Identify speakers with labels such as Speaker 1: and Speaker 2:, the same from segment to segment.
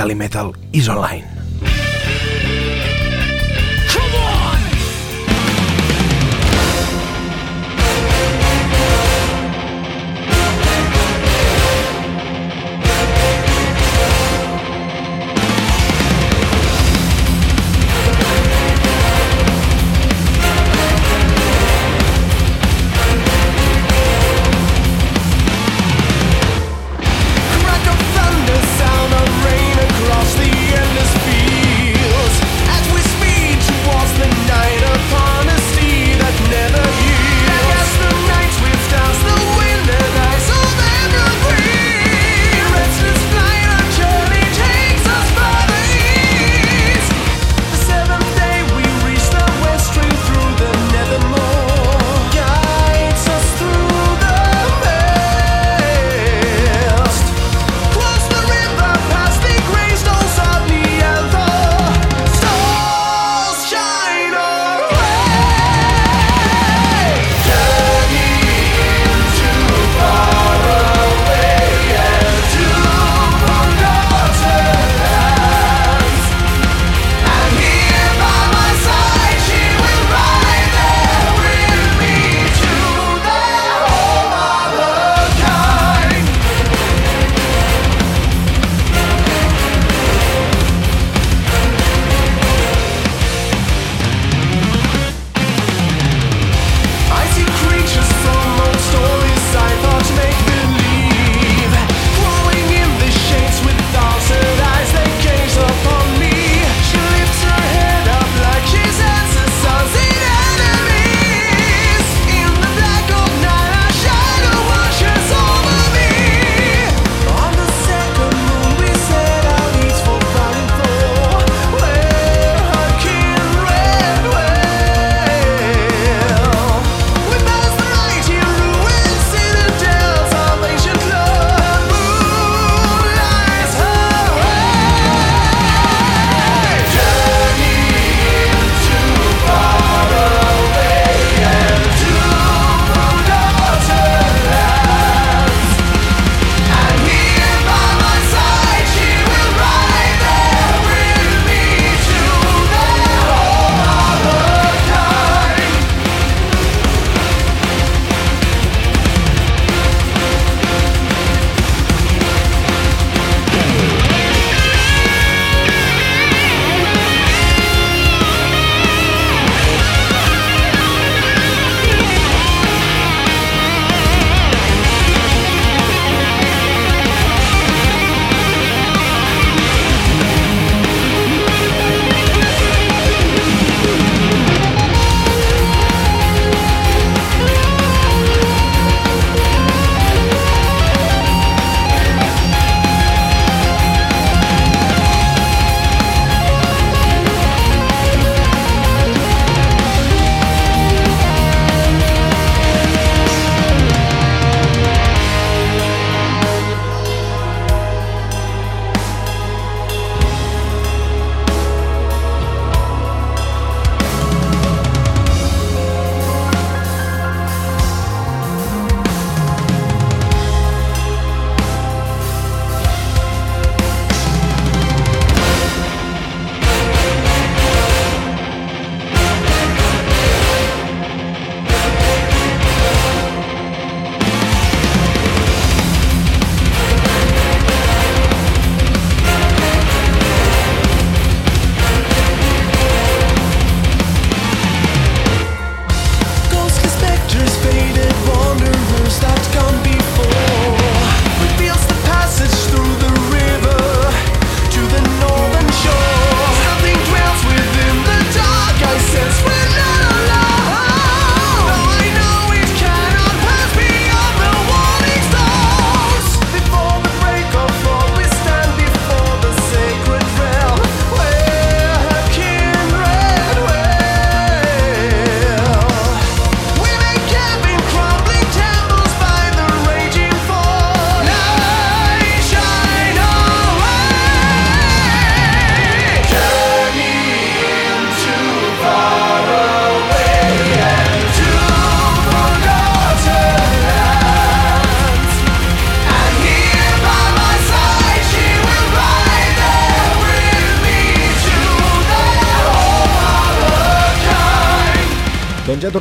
Speaker 1: Calimetal is online.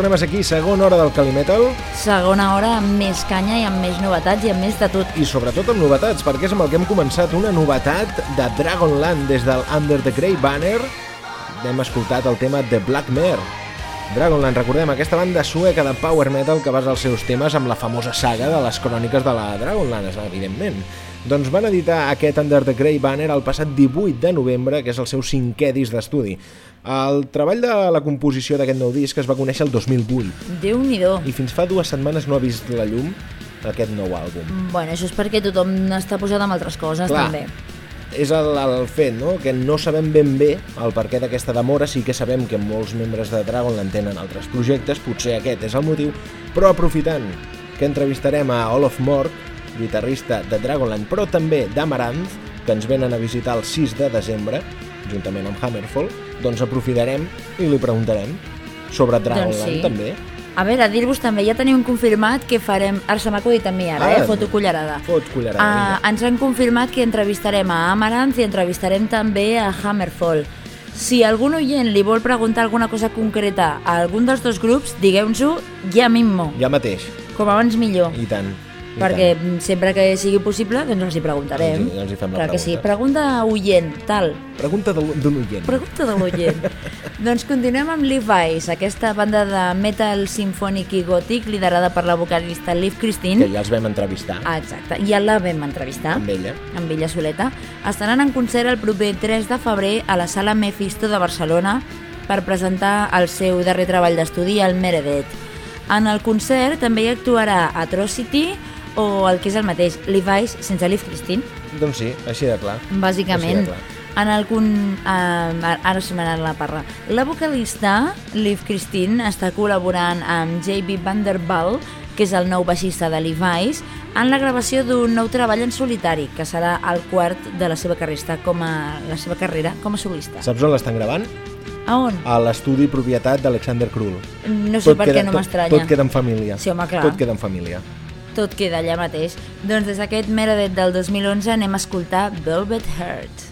Speaker 2: Ser aquí, segona hora del Calimetal.
Speaker 3: Segona hora amb més canya i amb més novetats i amb més de tot.
Speaker 2: I sobretot amb novetats, perquè és amb el que hem començat una novetat de Dragonland des del Under the Grey Banner. Hem escoltat el tema de Black Mare. Dragonland, recordem, aquesta banda sueca de power metal que basa els seus temes amb la famosa saga de les cròniques de la Dragonland, evidentment. Doncs van editar aquest Under the Grey Banner el passat 18 de novembre, que és el seu cinquè disc d'estudi. El treball de la composició d'aquest nou disc es va conèixer el 2008.
Speaker 3: déu nhi
Speaker 2: I fins fa dues setmanes no ha vist la llum aquest nou àlbum.
Speaker 3: Bueno, això és perquè tothom està posat amb altres coses,
Speaker 2: Clar,
Speaker 3: també.
Speaker 2: És el, el fet, no?, que no sabem ben bé el perquè d'aquesta demora, sí que sabem que molts membres de Dragonland tenen altres projectes, potser aquest és el motiu, però aprofitant que entrevistarem a Olof Mork, guitarrista de Dragonland, però també d'Amaranth, que ens venen a visitar el 6 de desembre, juntament amb Hammerfall, doncs aprofitarem i li preguntarem sobre Dragonland
Speaker 3: Doncs sí.
Speaker 2: també.
Speaker 3: A veure, dir-vos també, ja tenim confirmat que farem... Ara se m'ha acudit a mi, ara,
Speaker 2: Ah,
Speaker 3: eh? Foto cullerada.
Speaker 2: Fot cullerada,
Speaker 3: Uh,
Speaker 2: vinga.
Speaker 3: ens han confirmat que entrevistarem a Amaranth i entrevistarem també a Hammerfall. Si algun oient li vol preguntar alguna cosa concreta a algun dels dos grups, digueu-nos-ho ja mismo.
Speaker 2: Ja mateix,
Speaker 3: Com abans millor.
Speaker 2: i tant.
Speaker 3: Perquè
Speaker 2: tant.
Speaker 3: sempre que sigui possible, doncs els hi preguntarem.
Speaker 2: Hi- els hi fem la
Speaker 3: Clar que sí.
Speaker 2: pregunta.
Speaker 3: Pregunta oient, tal.
Speaker 2: Pregunta de l- d'un oient.
Speaker 3: Pregunta de l'oient. doncs continuem amb Levi's, aquesta banda de metal sinfònic i gòtic liderada per la vocalista Liv Christine.
Speaker 2: Que ja els vam entrevistar
Speaker 3: Ah, exacte, ja la vam entrevistar.
Speaker 2: amb ella.
Speaker 3: amb ella soleta, estaran en concert el proper 3 de febrer a la Sala Mephisto de Barcelona per presentar el seu darrer treball d'estudi, el Meredith. En el concert també hi actuarà Atrocity o el que és el mateix, Levi's sense Liv Christine,
Speaker 2: Doncs sí, així de clar.
Speaker 3: bàsicament.
Speaker 2: De clar.
Speaker 3: En con... Uh, ara se m'ha la parra. La vocalista, Liv Christine, està col·laborant amb J.B. Vanderball, que és el nou baixista de Levi's, en la gravació d'un nou treball en solitari, que serà el quart de la seva carrera com a, la seva carrera com a solista.
Speaker 2: Saps on l'estan gravant?
Speaker 3: A on?
Speaker 2: A l'estudi propietat d'Alexander Krull.
Speaker 3: No sé per què no
Speaker 2: tot,
Speaker 3: m'estranya.
Speaker 2: tot queda en família.
Speaker 3: Sí, home, clar.
Speaker 2: Tot queda en família.
Speaker 3: Tot queda allà mateix. Doncs des d'aquest Meredith del 2011 anem a escoltar Velvet Heart.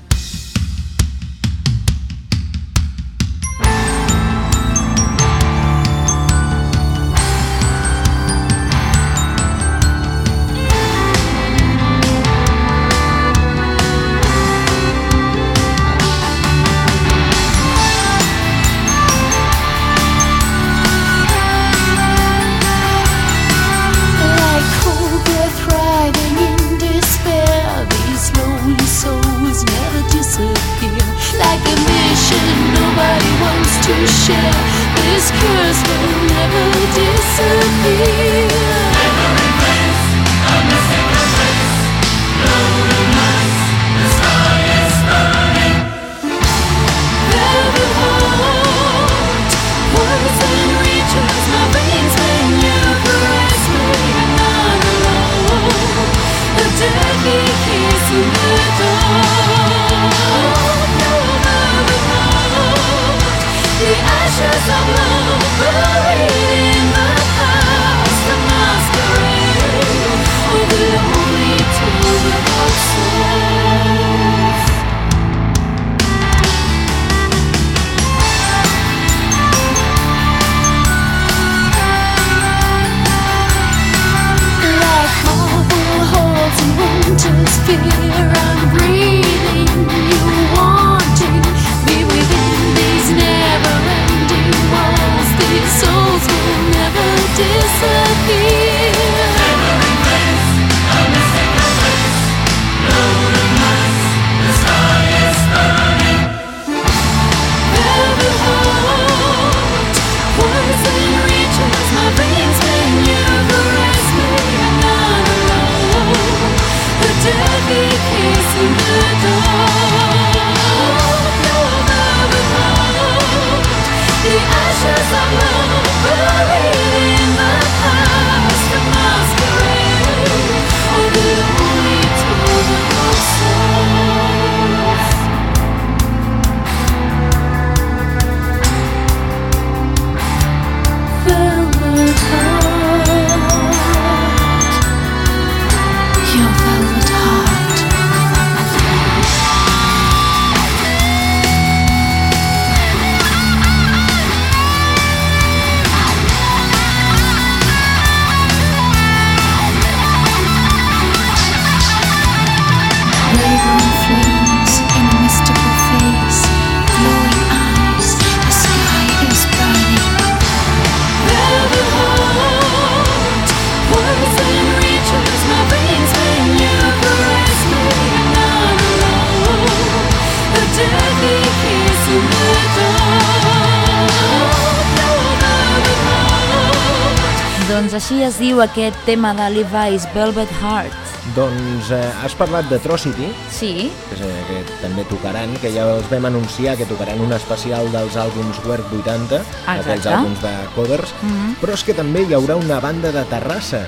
Speaker 3: Aquest tema de Levi's Velvet Heart.
Speaker 2: Doncs eh, has parlat d'Atrocity,
Speaker 3: Sí,
Speaker 2: que, és, eh, que també tocaran, que ja els vam anunciar que tocaran un especial dels àlbums Werk 80, aquells
Speaker 3: Exacte.
Speaker 2: àlbums de covers,
Speaker 3: Mhm.
Speaker 2: però és que també hi haurà una banda de Terrassa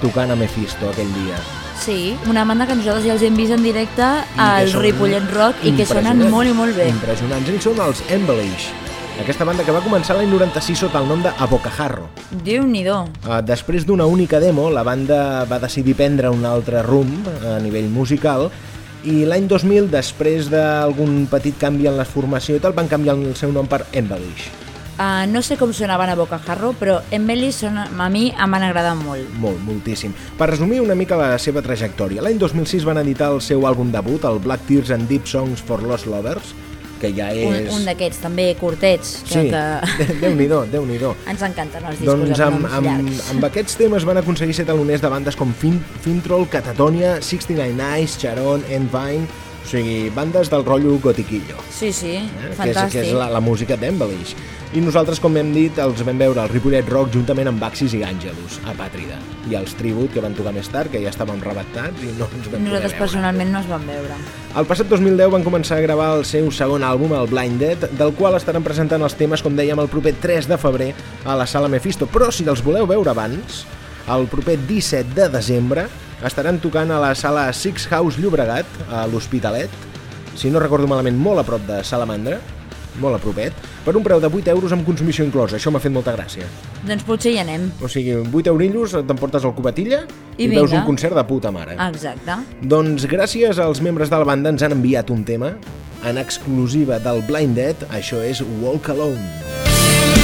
Speaker 2: tocant a Mephisto aquell dia.
Speaker 3: sí, una banda que nosaltres ja els hem vist en directe
Speaker 2: I
Speaker 3: al Ripollet Rock i que sonen molt i molt bé.
Speaker 2: Impressionants. Ells són els Embellish, aquesta banda que va començar l'any 96 sota el nom de Abocajarro.
Speaker 3: Déu-n'hi-do.
Speaker 2: Uh, després d'una única demo, la banda va decidir prendre un altre rumb a nivell musical i l'any 2000, després d'algun petit canvi en la formació i tal, van canviar el seu nom per Embellish.
Speaker 3: Uh, no sé com sonaven a Bocajarro, però Embelly són, a mi em van agradar molt.
Speaker 2: Molt, moltíssim. Per resumir una mica la seva trajectòria, l'any 2006 van editar el seu àlbum debut, el Black Tears and Deep Songs for Lost Lovers, que ja
Speaker 3: Un,
Speaker 2: és...
Speaker 3: un d'aquests també curtets, que,
Speaker 2: Sí,
Speaker 3: que
Speaker 2: Déu-n'hi-do, Déu-n'hi-do.
Speaker 3: ens encanten els discos
Speaker 2: Doncs
Speaker 3: amb
Speaker 2: amb, amb, amb aquests temes van aconseguir ser taloners de bandes com fin, Fintroll, Catatonia, 69 Eyes, Charon, Endvine, o sigui, bandes del rotllo gotiquillo,
Speaker 3: Sí, sí,
Speaker 2: eh? que és,
Speaker 3: fantàstic.
Speaker 2: que és la, la música d'Embellish. I nosaltres, com hem dit, els vam veure al Ripollet Rock juntament amb Baxis i Gàngelos, a Pàtrida. I els Tribut, que van tocar més tard, que ja estàvem rebentats i no ens vam
Speaker 3: Nosaltres personalment no es van veure.
Speaker 2: El passat 2010 van començar a gravar el seu segon àlbum, el Blinded, del qual estaran presentant els temes, com dèiem, el proper 3 de febrer a la Sala Mephisto. Però si els voleu veure abans, el proper 17 de desembre estaran tocant a la Sala Six House Llobregat, a l'Hospitalet, si no recordo malament, molt a prop de Salamandra, molt a propet, per un preu de 8 euros amb consumició inclosa. Això m'ha fet molta gràcia.
Speaker 3: Doncs potser hi anem.
Speaker 2: O sigui, 8 eurillos, t'emportes el cubatilla i,
Speaker 3: I
Speaker 2: veus un concert de puta mare.
Speaker 3: Exacte.
Speaker 2: Doncs gràcies als membres de la banda ens han enviat un tema en exclusiva del Blinded, això és Walk Alone.
Speaker 4: Silence and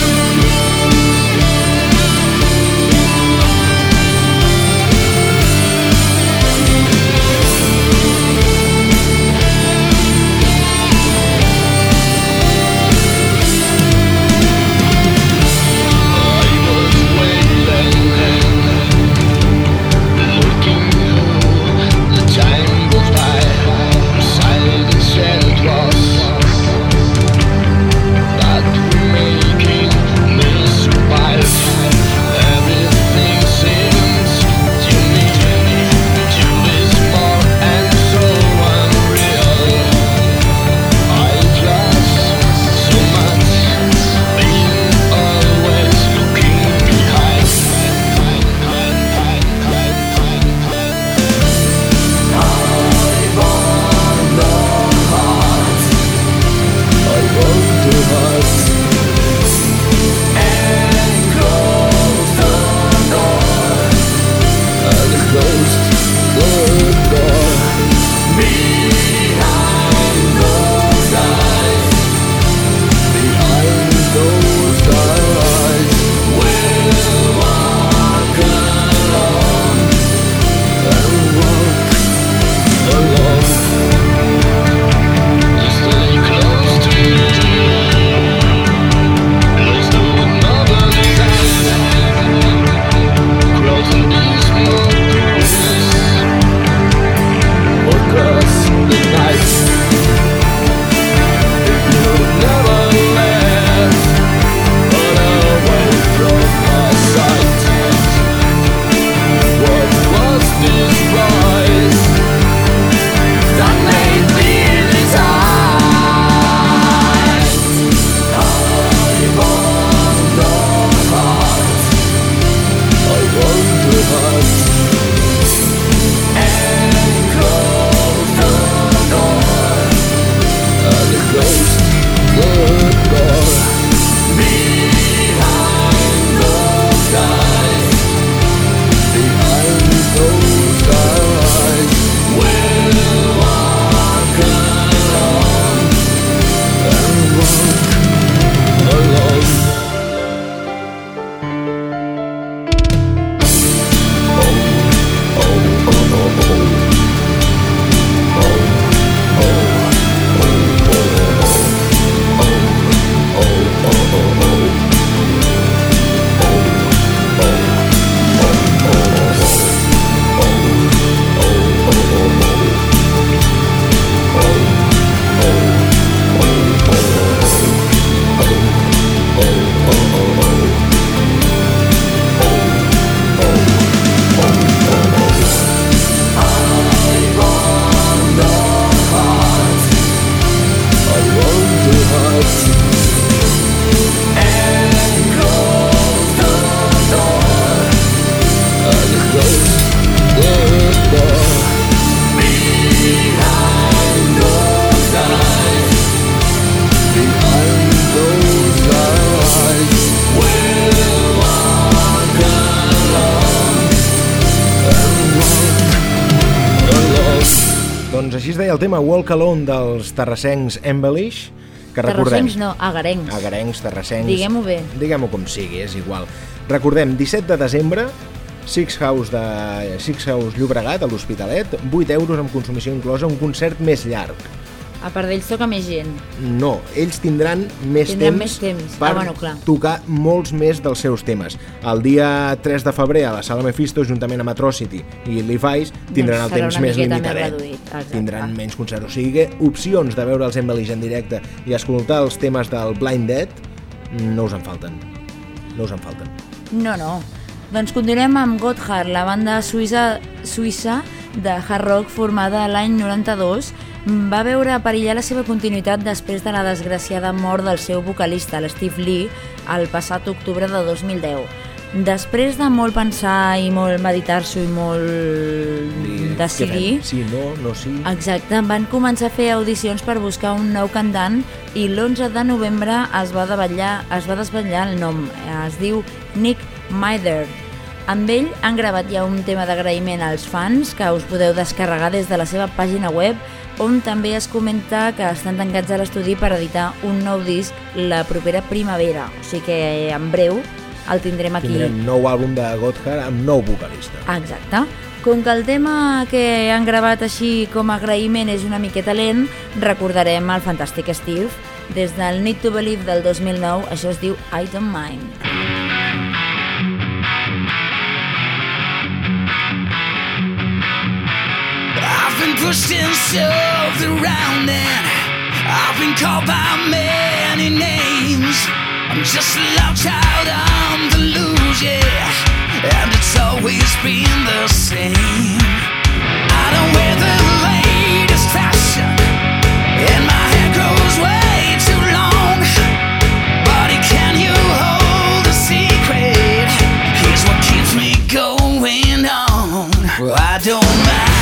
Speaker 2: així es deia el tema Walk Alone dels terrassencs Embellish, que recordem...
Speaker 3: Terrassencs no, agarencs.
Speaker 2: Agarencs, terrassencs...
Speaker 3: Diguem-ho bé.
Speaker 2: Diguem-ho com sigui, és igual. Recordem, 17 de desembre, Six House, de, Six House Llobregat, a l'Hospitalet, 8 euros amb consumició inclosa, un concert més llarg.
Speaker 3: A part d'ells toca més gent.
Speaker 2: No, ells tindran més
Speaker 3: Tindran
Speaker 2: temps,
Speaker 3: més temps.
Speaker 2: per
Speaker 3: Ah, bueno, clar.
Speaker 2: tocar molts més dels seus temes. El dia 3 de febrer a la Sala Mephisto, juntament amb Atrocity i Levi's, tindran
Speaker 3: Doncs
Speaker 2: el temps més limitadet.
Speaker 3: reduït, exacte.
Speaker 2: Tindran menys concerts. O sigui que opcions de veure els Embellish en directe i escoltar els temes del Blind Dead no us en falten. No us en falten.
Speaker 3: No, no. Doncs continuem amb Gotthard, la banda suïssa, suïssa de hard rock formada l'any 92 va veure perillar la seva continuïtat després de la desgraciada mort del seu vocalista, l'Steve Lee, el passat octubre de 2010. Després de molt pensar i molt meditar-s'ho i molt
Speaker 2: I
Speaker 3: decidir?
Speaker 2: Sí, no, no, sí.
Speaker 3: Exacte, van començar a fer audicions per buscar un nou cantant i l'11 de novembre es va, desvetllar, es va desvetllar el nom. Es diu Nick Mither. Amb ell han gravat ja un tema d'agraïment als fans que us podeu descarregar des de la seva pàgina web on també es comenta que estan tancats a l'estudi per editar un nou disc la propera primavera. O sigui que en breu el tindrem aquí.
Speaker 2: Tindrem nou àlbum de Gotthard amb nou vocalista.
Speaker 3: Exacte. Com que el tema que han gravat així com a agraïment és una miqueta lent, recordarem el fantàstic Steve. Des del Need to Believe del 2009, això es diu I Don't Mind.
Speaker 4: Pushed and shoved around and I've been called by many names. I'm just a loud child on the loose, yeah. And it's always been the same. I don't wear the latest fashion, and my hair grows way too long. Buddy, can you hold a secret? What keeps me going on. Well, I don't mind.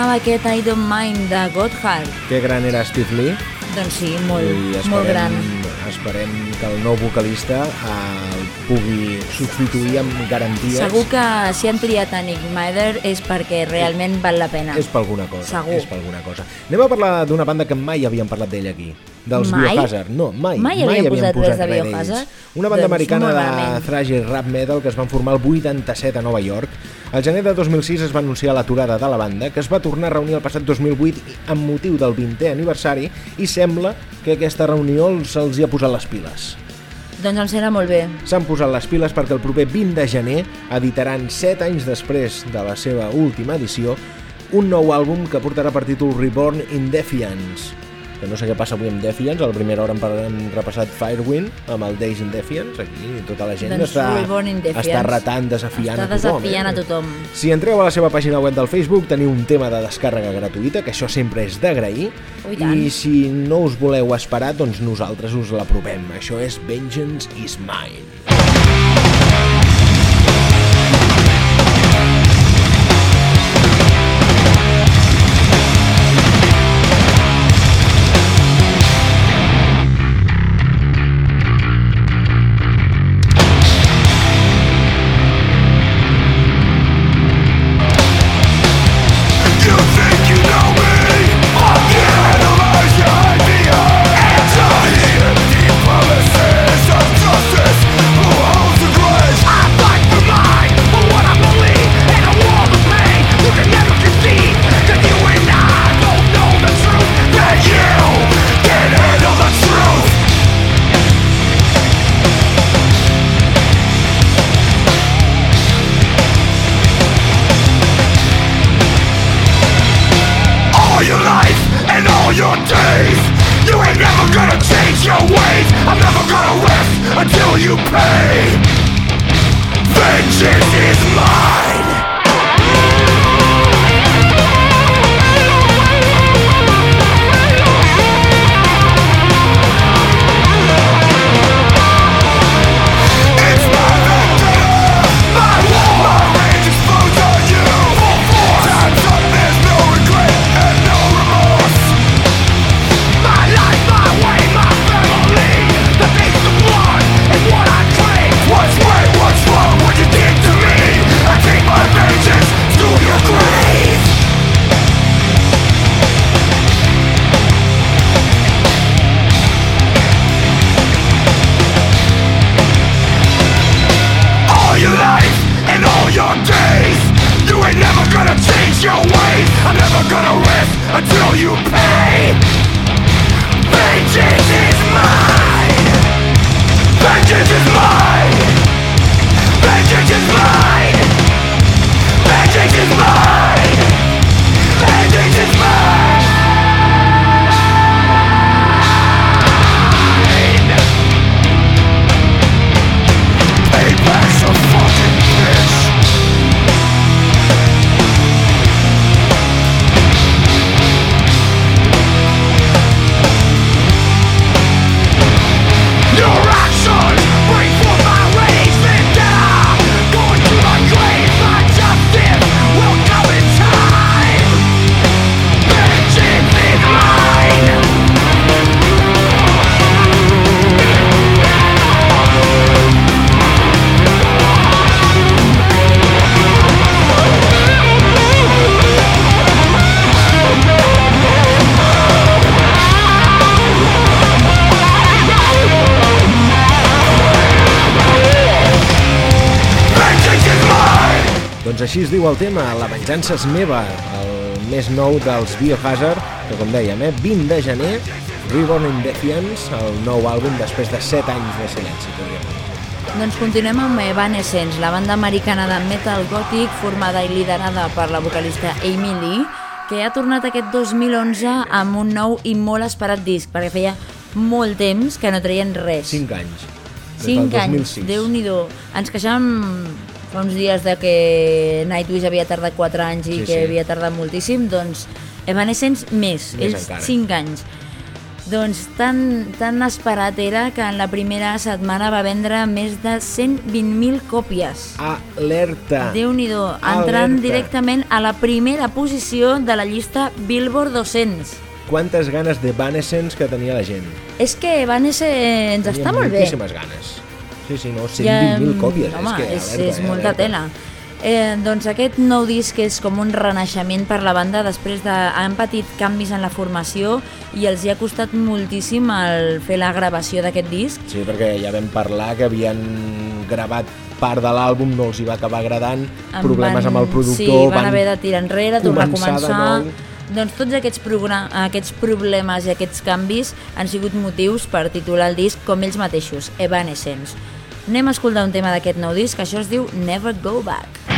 Speaker 3: Sonava aquest I Don't Mind de Gotthard.
Speaker 2: Que gran era Steve Lee.
Speaker 3: Doncs sí, molt,
Speaker 2: I
Speaker 3: molt gran.
Speaker 2: esperem que el nou vocalista el pugui substituir amb garanties.
Speaker 3: Segur que si han triat a Nick Mither és perquè realment val la pena.
Speaker 2: És per alguna cosa.
Speaker 3: Segur.
Speaker 2: És per alguna cosa. Anem a parlar d'una banda que mai havíem parlat d'ella aquí. dels
Speaker 3: Mai?
Speaker 2: Biohazard. No, mai.
Speaker 3: Mai havien posat res de Biohazard?
Speaker 2: Una banda
Speaker 3: Doncs
Speaker 2: americana de thrash i rap metal que es van formar el 87 a Nova York. Al gener de 2006 es va anunciar l'aturada de la banda, que es va tornar a reunir el passat 2008 amb motiu del 20è aniversari i sembla que aquesta reunió se'ls hi ha posat les piles.
Speaker 3: Doncs em sembla molt bé.
Speaker 2: S'han posat les piles perquè el proper 20 de gener editaran 7 anys després de la seva última edició un nou àlbum que portarà per títol Reborn in Defiance que no sé què passa avui amb Defiance, a la primera hora hem, repassat Firewind amb el Days in Defiance, aquí tota la gent
Speaker 3: Doncs
Speaker 2: està, està retant, desafiant
Speaker 3: Està
Speaker 2: a tothom.
Speaker 3: desafiant
Speaker 2: eh?
Speaker 3: a tothom.
Speaker 2: Si entreu a la seva pàgina web del Facebook teniu un tema de descàrrega gratuïta, que això sempre és d'agrair,
Speaker 3: i
Speaker 2: i si no us voleu esperar, doncs nosaltres us l'aprovem. Això és Vengeance is Mine.
Speaker 4: Your ways. I'm never gonna rest until you pay. Vengeance is mine.
Speaker 2: Doncs així es diu el tema, La venjança és meva, el més nou dels Biohazard, que com dèiem, eh, 20 de gener, Reborn in Defiance, el nou àlbum després de 7 anys de silenci, podríem dir.
Speaker 3: Doncs continuem amb Evanescence, la banda americana de metal gòtic formada i liderada per la vocalista Amy Lee, que ha tornat aquest 2011 amb un nou i molt esperat disc, perquè feia molt temps que no treien res.
Speaker 2: 5 anys. Des
Speaker 3: 5
Speaker 2: del
Speaker 3: anys,
Speaker 2: 2006.
Speaker 3: déu nhi Ens queixàvem fa uns dies de que Nightwish havia tardat 4 anys i
Speaker 2: Sí,
Speaker 3: que
Speaker 2: sí.
Speaker 3: havia tardat moltíssim, doncs Evanescence més,
Speaker 2: Més
Speaker 3: ells
Speaker 2: encara.
Speaker 3: 5 anys. Doncs tan, tan esperat era que en la primera setmana va vendre més de 120.000 còpies.
Speaker 2: Alerta!
Speaker 3: déu nhi entrant
Speaker 2: Alerta.
Speaker 3: directament a la primera posició de la llista Billboard 200.
Speaker 2: Quantes ganes de Evanescence que tenia la gent.
Speaker 3: És que Evanescence està molt bé.
Speaker 2: moltíssimes ganes. Sí, sí, no, 120.000 còpies.
Speaker 3: Home,
Speaker 2: és, que,
Speaker 3: és,
Speaker 2: alerta,
Speaker 3: és
Speaker 2: eh,
Speaker 3: molta
Speaker 2: alerta.
Speaker 3: tela.
Speaker 5: Eh, doncs aquest nou disc és com un renaixement per la banda després de... han patit canvis en la formació i els hi ha costat moltíssim el fer la gravació d'aquest disc.
Speaker 2: Sí, perquè ja vam parlar que havien gravat part de l'àlbum, no els hi va acabar agradant,
Speaker 5: Em
Speaker 2: problemes amb el productor...
Speaker 5: Sí, van, haver de tirar enrere, tornar a
Speaker 2: començar de.
Speaker 5: Doncs tots aquests, aquests problemes i aquests canvis han sigut motius per titular el disc com ells mateixos, Evanescence. Anem a escoltar un tema d'aquest nou disc, això es diu Never Go Back.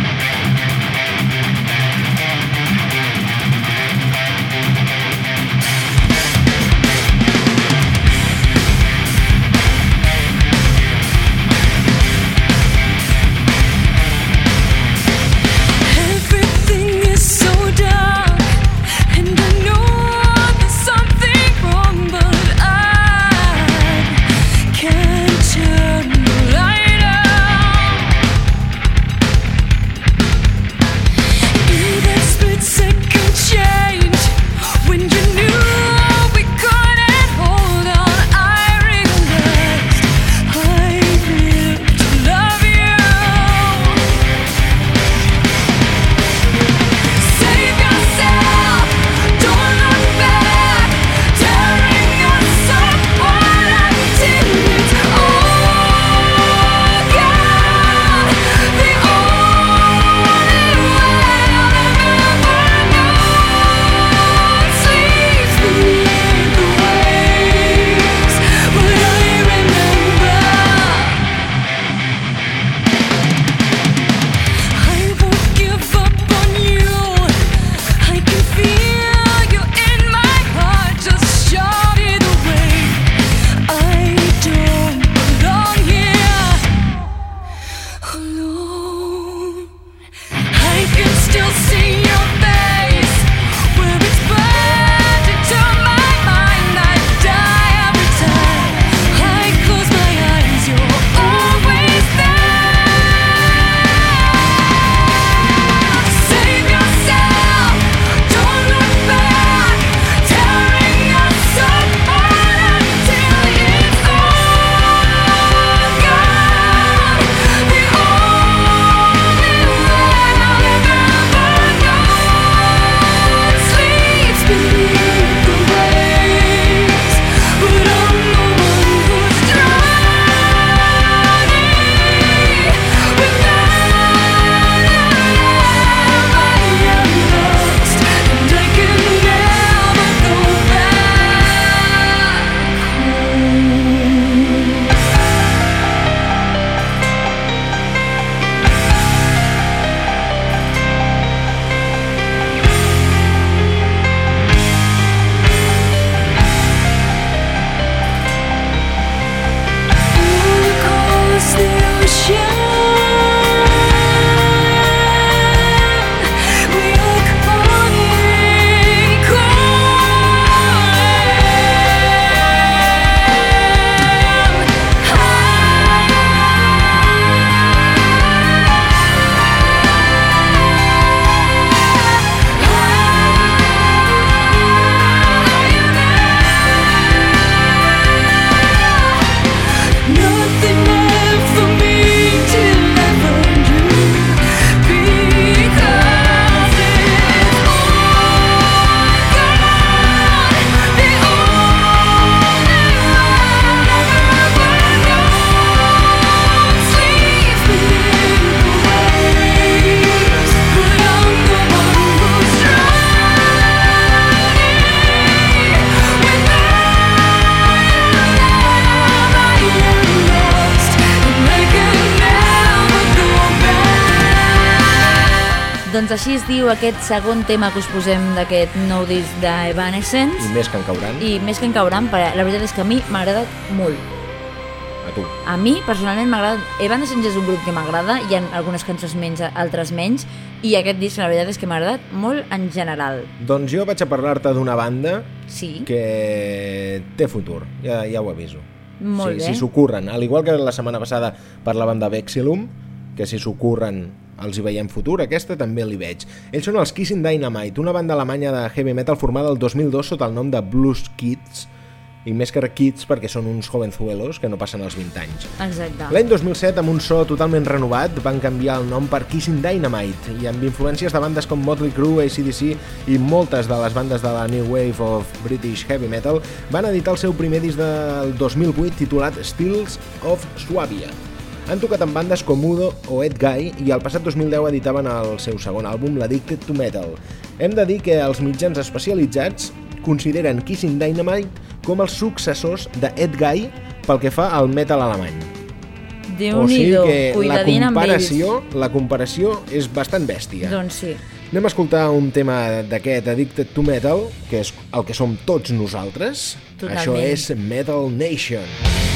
Speaker 5: Aquest segon tema que us posem d'aquest nou disc
Speaker 2: I
Speaker 5: d'Evanescence
Speaker 2: més que en cauran,
Speaker 5: i més que en cauran, la veritat és que a mi m'ha agradat molt.
Speaker 2: a tu.
Speaker 5: A mi, personalment, m'ha agradat... Evanescence és un grup que m'agrada, hi ha algunes cançons menys, altres menys, i aquest disc, la veritat és que m'ha agradat molt en general.
Speaker 2: Doncs jo vaig a parlar-te d'una banda
Speaker 5: Sí,
Speaker 2: que té futur, ja, ja ho aviso.
Speaker 5: Molt
Speaker 2: si,
Speaker 5: bé.
Speaker 2: Si s'ho curren, al igual que la setmana passada parlaven de Vexilum, que si s'ho curren els hi veiem futur, aquesta també li veig. Ells són els Kissing Dynamite, una banda alemanya de heavy metal formada el 2002 sota el nom de Blues Kids, i més que kids perquè són uns jovenzuelos que no passen els 20 anys.
Speaker 3: Exacte.
Speaker 2: L'any 2007, amb un so totalment renovat, van canviar el nom per Kissing Dynamite i amb influències de bandes com Motley Crue, ACDC i moltes de les bandes de la New Wave of British Heavy Metal van editar el seu primer disc del 2008 titulat Stills of Swabia. Han tocat amb bandes com Udo o Ed Guy i el passat 2010 editaven el seu segon àlbum, l'Addicted to Metal. Hem de dir que els mitjans especialitzats consideren Kissing Dynamite com els successors de Ed Guy pel que fa al metal alemany.
Speaker 3: déu
Speaker 2: o sigui que la comparació, la comparació és bastant bèstia.
Speaker 3: Doncs sí.
Speaker 2: Anem a escoltar un tema d'aquest Addicted to Metal, que és el que som tots nosaltres.
Speaker 3: Totalment.
Speaker 2: Això és Metal Nation.
Speaker 4: Metal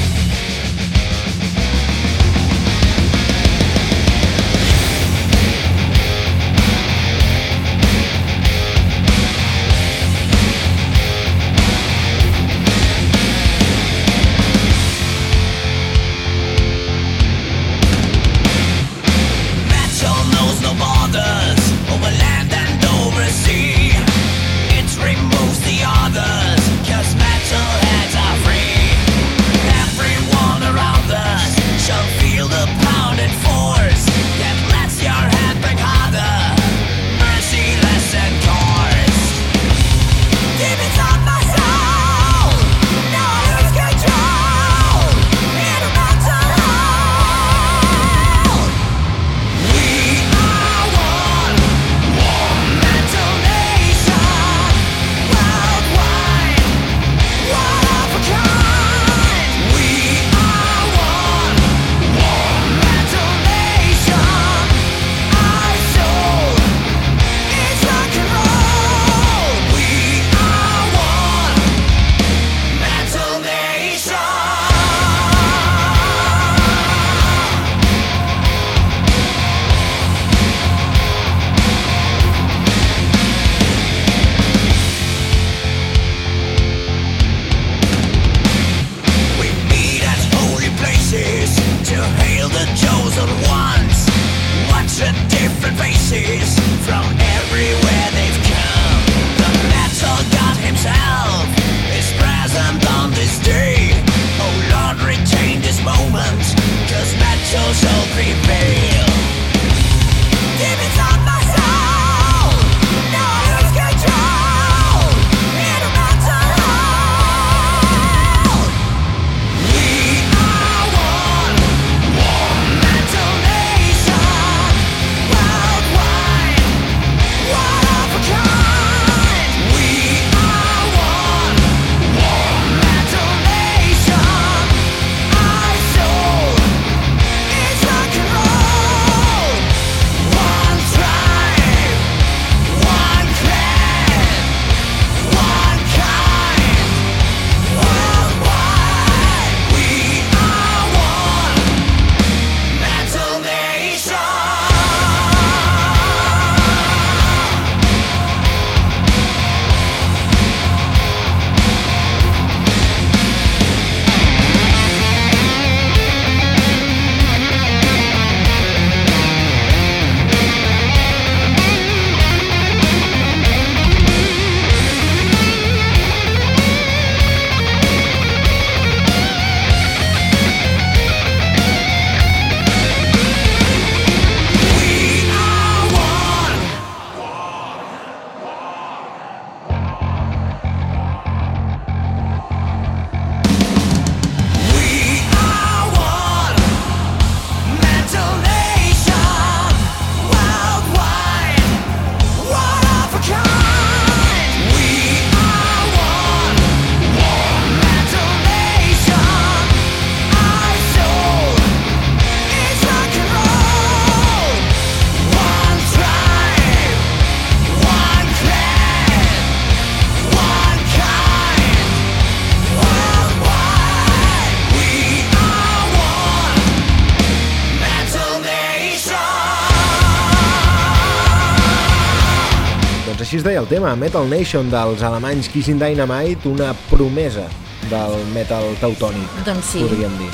Speaker 2: el tema, Metal Nation dels alemanys Kissing Dynamite, una promesa del metal teutònic,
Speaker 3: Doncs sí.
Speaker 2: podríem dir.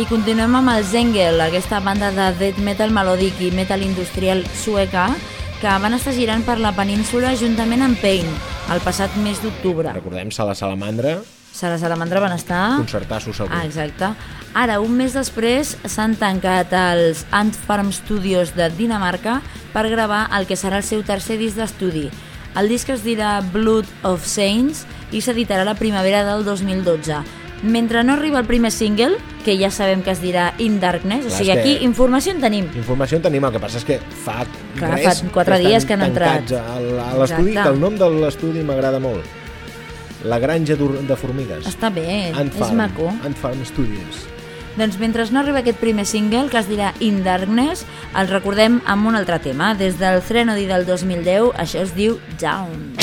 Speaker 3: I continuem amb el Zengel, aquesta banda de death metal melòdic i metal industrial sueca que van estar girant per la península juntament amb Pain el passat mes d'octubre.
Speaker 2: Recordem Sala Salamandra,
Speaker 1: Sala Salamandra van estar...
Speaker 2: Concertar-s'ho segur.
Speaker 1: Ah, exacte. Ara, un mes després, s'han tancat els Ant Farm Studios de Dinamarca per gravar el que serà el seu tercer disc d'estudi. El disc es dirà Blood of Saints i s'editarà la primavera del 2012. Mentre no arriba el primer single, que ja sabem que es dirà In Darkness, o
Speaker 2: Clar,
Speaker 1: sigui,
Speaker 2: és que-
Speaker 1: aquí informació en tenim.
Speaker 2: Informació en tenim, el que passa és que fa
Speaker 1: Clar,
Speaker 2: res
Speaker 1: fa quatre
Speaker 2: estan
Speaker 1: dies que han entrat.
Speaker 2: A l'estudi, que el nom de l'estudi m'agrada molt. La granja de formigues.
Speaker 1: Està bé,
Speaker 2: Ant
Speaker 1: és
Speaker 2: Farm,
Speaker 1: maco.
Speaker 2: Ant Farm Studios.
Speaker 1: Doncs mentre no arriba aquest primer single, que es dirà In Darkness, el recordem amb un altre tema. Des del Threnody del 2010, això es diu Down.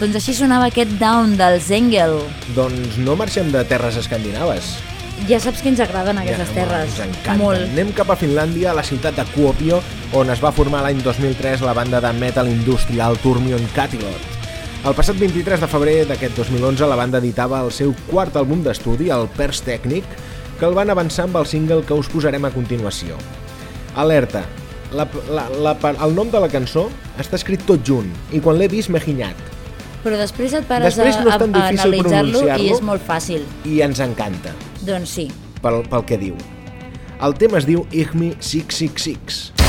Speaker 1: Doncs així sonava aquest Down del Zengel.
Speaker 2: Doncs no marxem de terres escandinaves.
Speaker 1: Ja saps que ens agraden aquestes
Speaker 2: home,
Speaker 1: terres.
Speaker 2: Ens encanten.
Speaker 1: Molt.
Speaker 2: Anem cap a Finlàndia, a la ciutat de Kuopio, on es va formar l'any 2003 la banda de metal industrial Turmion Catilot. El passat 23 de febrer d'aquest 2011 la banda editava el seu quart àlbum d'estudi, el Pers Tècnic, que el van avançar amb el single que us posarem a continuació. Alerta, la, la, la, el nom de la cançó està escrit tot junt i quan l'he vist m'he ginyat
Speaker 1: Però després et pares
Speaker 2: Després no
Speaker 1: a, a, analitzar-lo i és molt fàcil.
Speaker 2: i ens encanta
Speaker 1: Doncs sí.
Speaker 2: pel, pel que diu. El tema es diu Igmi 666.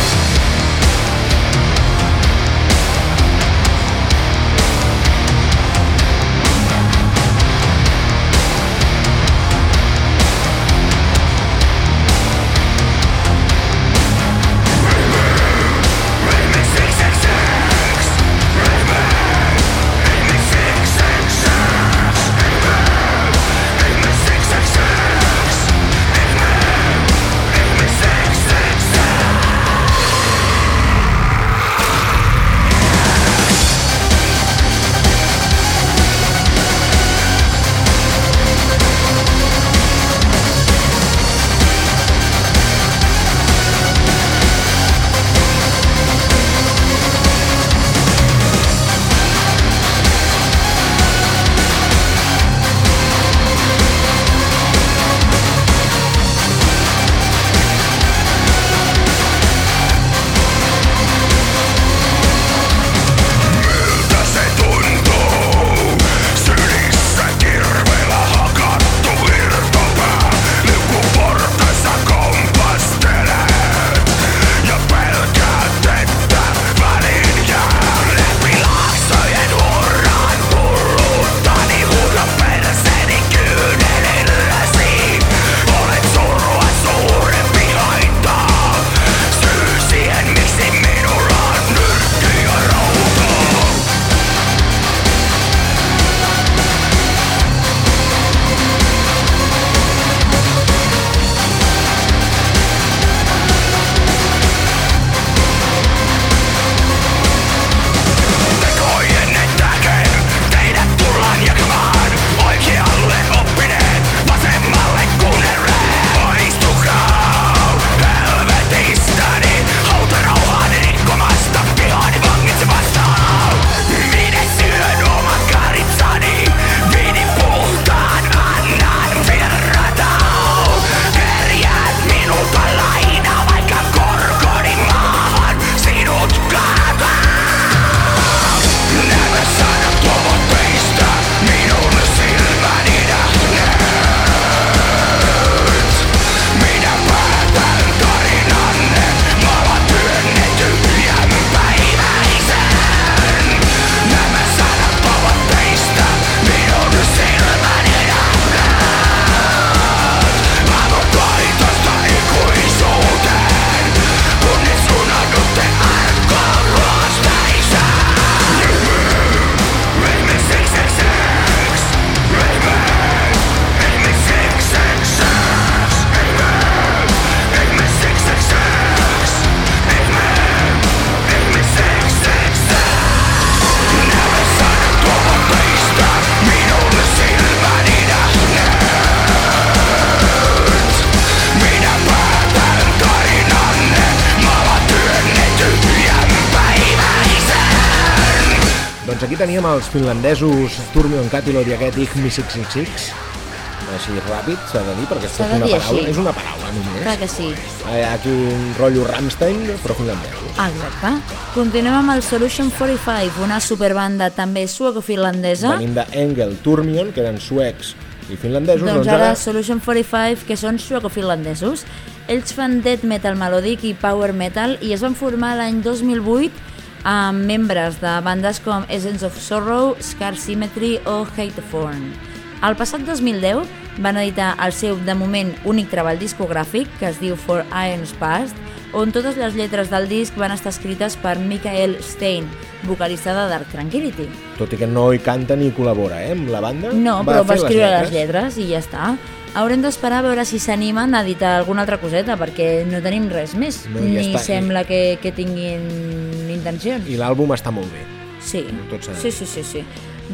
Speaker 2: Doncs aquí teníem els finlandesos Turmion Catilot i aquest Igmi 666. Així ràpid, s'ha de dir, perquè és una paraula.
Speaker 3: així.
Speaker 2: És una paraula només.
Speaker 3: Clar que sí.
Speaker 2: Eh, Aquí un rotllo Rammstein, però finlandesos.
Speaker 3: Exacte. Continuem amb el Solution 45, una superbanda també sueco-finlandesa.
Speaker 2: Venim d'Engel Turmion, que eren suecs i finlandesos,
Speaker 3: Doncs
Speaker 2: doncs
Speaker 3: ara
Speaker 2: ara
Speaker 3: Solution 45, que són sueco-finlandesos. Ells fan death metal melòdic i power metal i es van formar l'any 2008 amb membres de bandes com Essence of Sorrow, Scar Symmetry o Hateforn. El passat 2010 van editar el seu, de moment, únic treball discogràfic, que es diu For Iron's Past, on totes les lletres del disc van estar escrites per Michael Stein, vocalista de Dark Tranquillity.
Speaker 2: tot i que no hi canta ni col·labora, eh, amb la banda.
Speaker 3: No, però va escriure les lletres i ja està. Haurem d'esperar a veure si s'animen a editar alguna altra coseta, perquè no tenim res més.
Speaker 2: No, i
Speaker 3: Ni
Speaker 2: està.
Speaker 3: sembla que, que tinguin intencions.
Speaker 2: I l'àlbum està molt bé.
Speaker 3: Sí. sí, sí, sí, sí.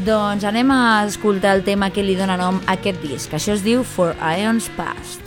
Speaker 3: Doncs anem a escoltar el tema que li dona nom a aquest disc. Això es diu For Ions Past.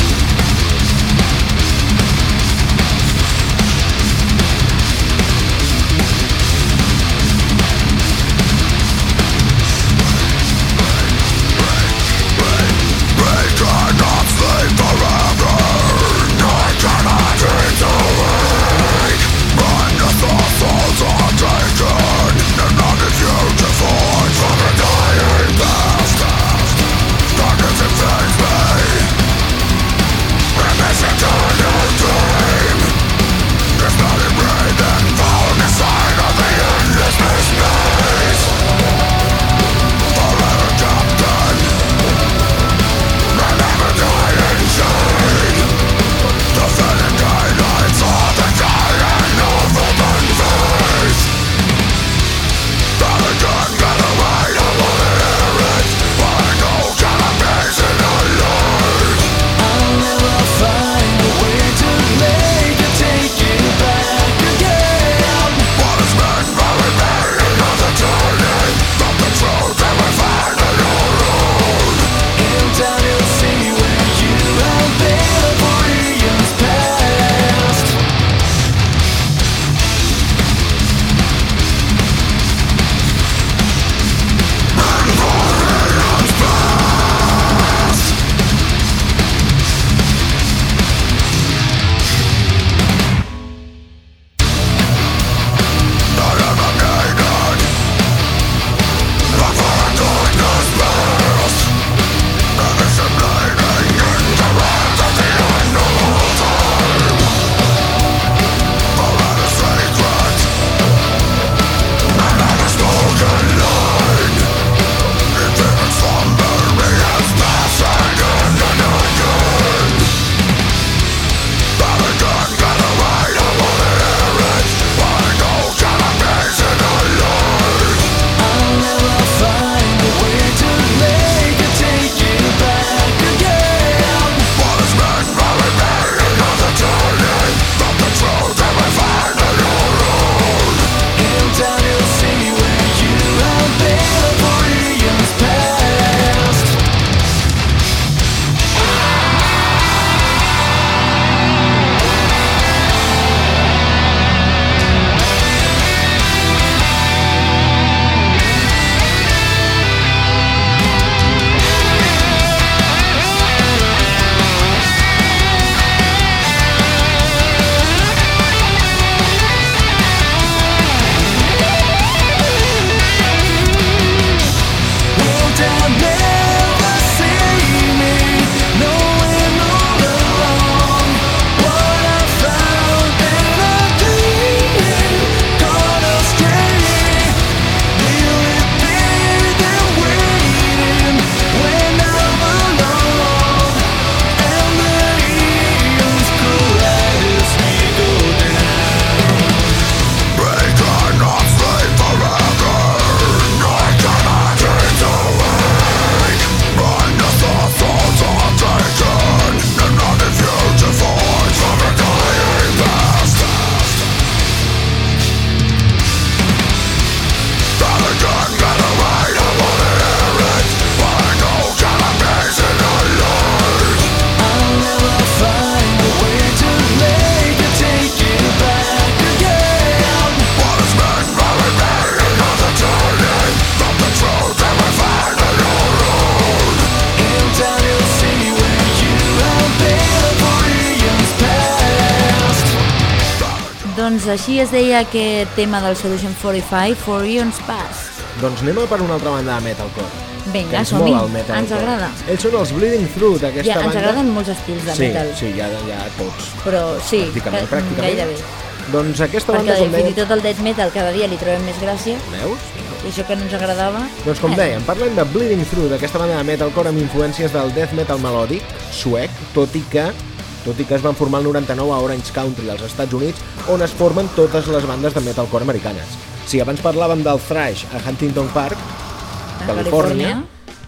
Speaker 3: Doncs així es deia aquest tema del Solution 45, For Eons Pass.
Speaker 4: Doncs anem a per una altra banda de metalcore.
Speaker 3: Vinga,
Speaker 4: Que mola el metalcore.
Speaker 3: Ens agrada.
Speaker 4: Ells són els Bleeding Through d'aquesta
Speaker 3: Ja,
Speaker 4: banda.
Speaker 3: ens agraden molts estils de
Speaker 4: sí,
Speaker 3: metal,
Speaker 4: Sí, ja, ja tots.
Speaker 3: però sí,
Speaker 4: Pràcticament,
Speaker 3: ga-
Speaker 4: pràcticament.
Speaker 3: gairebé.
Speaker 4: Doncs aquesta
Speaker 3: Perquè
Speaker 4: banda, com
Speaker 3: fins i
Speaker 4: dèiem...
Speaker 3: tot el death metal cada dia li trobem més gràcia,
Speaker 4: Veus?
Speaker 3: i això que no ens agradava...
Speaker 4: Doncs com
Speaker 3: eh,
Speaker 4: dèiem, parlem de Bleeding Through, d'aquesta banda de metalcore amb influències del death metal melòdic suec, tot i que tot i que es van formar el 99 a Orange Country, als Estats Units, on es formen totes les bandes de metalcore americanes. Si abans parlàvem del thrash a Huntington Park,
Speaker 3: a
Speaker 4: Califòrnia,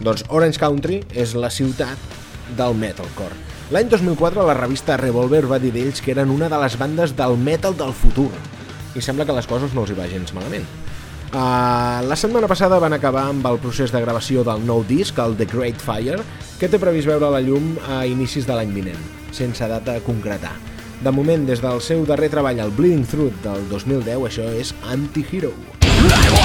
Speaker 4: doncs Orange Country és la ciutat del metalcore. L'any 2004 la revista Revolver va dir d'ells que eren una de les bandes del metal del futur i sembla que les coses no els hi va gens malament. Uh, la setmana passada van acabar amb el procés de gravació del nou disc, el The Great Fire, que té previst veure la llum a inicis de l'any vinent, sense data a concretar. De moment, des del seu darrer treball, el Bleeding Through del 2010, això és Anti-Hero. El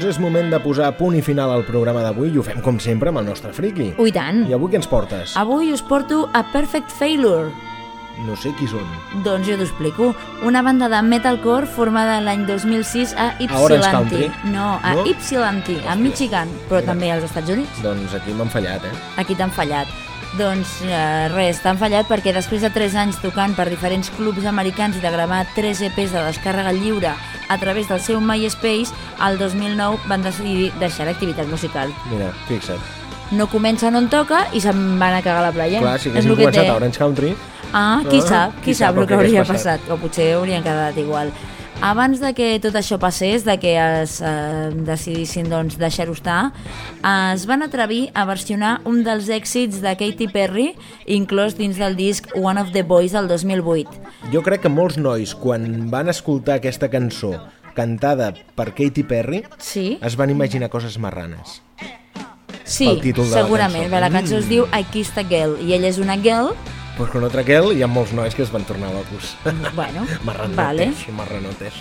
Speaker 4: Doncs és moment de posar punt i final al programa d'avui i ho fem com sempre amb el nostre friki.
Speaker 3: Ui, tant.
Speaker 4: I avui què ens portes?
Speaker 3: Avui us porto a Perfect Failure.
Speaker 4: No sé qui són.
Speaker 3: Doncs jo t'ho explico. Una banda de metalcore formada l'any 2006 a
Speaker 4: Orange
Speaker 3: Ypsilanti.
Speaker 4: Country?
Speaker 3: No, a
Speaker 4: No?
Speaker 3: Ypsilanti, a Michigan, però també als Estats Units.
Speaker 4: Doncs aquí m'han fallat, eh?
Speaker 3: Aquí t'han fallat. Doncs eh, res, t'han fallat perquè després de 3 anys tocant per diferents clubs americans i de gravar 3 EPs de descàrrega lliure a través del seu MySpace, el 2009 van decidir deixar l'activitat musical.
Speaker 4: Mira, fixa't.
Speaker 3: No comencen on toca i se'n van a cagar a la playa.
Speaker 4: Clar, si haguessin començat
Speaker 3: té.
Speaker 4: a Orange Country...
Speaker 3: Ah, qui
Speaker 2: Ah,
Speaker 3: sap, qui,
Speaker 2: qui
Speaker 3: sap
Speaker 2: sap
Speaker 3: el que hauria passat.
Speaker 2: passat.
Speaker 3: O potser haurien quedat igual. Abans de que tot això passés, de que es eh, decidissin doncs, deixar-ho estar, eh, es van atrevir a versionar un dels èxits de Katy Perry, inclòs dins del disc One of the Boys del 2008.
Speaker 2: Jo crec que molts nois, quan van escoltar aquesta cançó cantada per Katy Perry,
Speaker 3: Sí?
Speaker 2: es van imaginar coses marranes.
Speaker 3: Sí,
Speaker 2: títol de la
Speaker 3: segurament.
Speaker 2: cançó.
Speaker 3: Bé, La cançó es diu I Kissed a Girl i ella és una girl,
Speaker 2: Pues con otra girl hi ha molts nois que es van tornar locos.
Speaker 3: bueno,
Speaker 2: marranotes,
Speaker 3: vale.
Speaker 2: marranotes.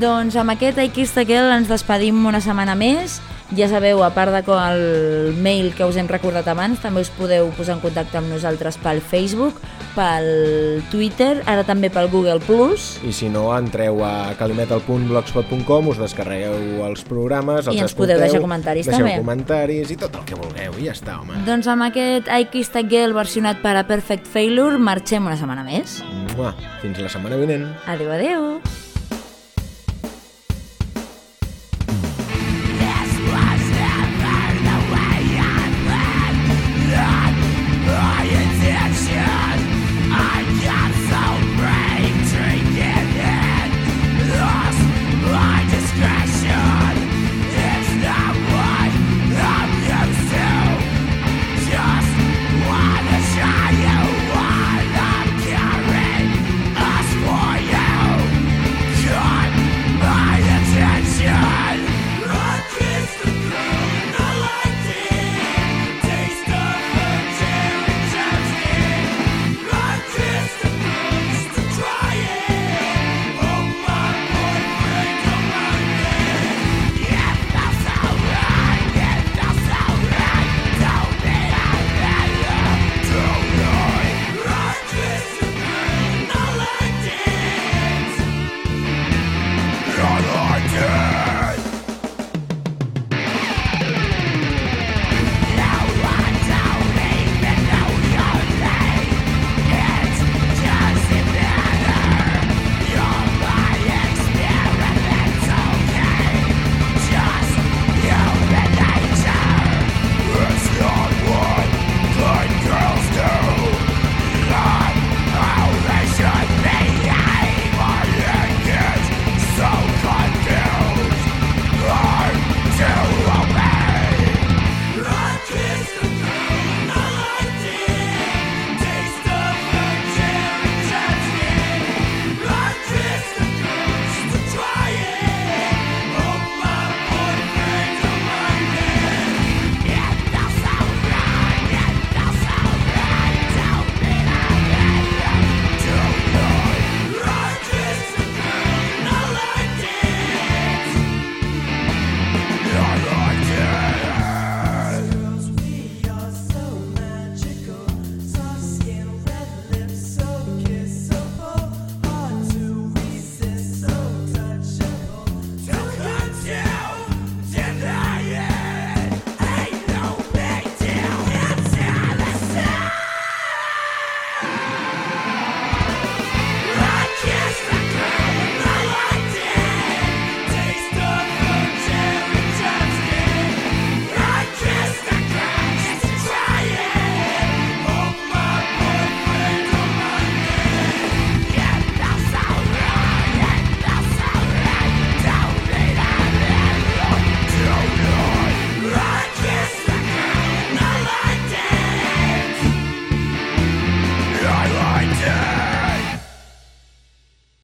Speaker 3: Doncs amb aquest I Kissed a Girl ens despedim una setmana més. Ja sabeu, a part de el mail que us hem recordat abans, també us podeu posar en contacte amb nosaltres pel Facebook, pel Twitter, ara també pel Google+. Plus.
Speaker 2: I si no, entreu a calimetal.blogspot.com, us descarregueu els programes, els
Speaker 3: I ens podeu
Speaker 2: escolteu,
Speaker 3: deixar comentaris,
Speaker 2: deixeu
Speaker 3: també.
Speaker 2: comentaris i tot el que vulgueu, i ja està, home.
Speaker 3: Doncs amb aquest I Kissed a Girl versionat per a Perfect Failure marxem una setmana més.
Speaker 2: Mua, fins la setmana vinent.
Speaker 3: Adéu, adéu.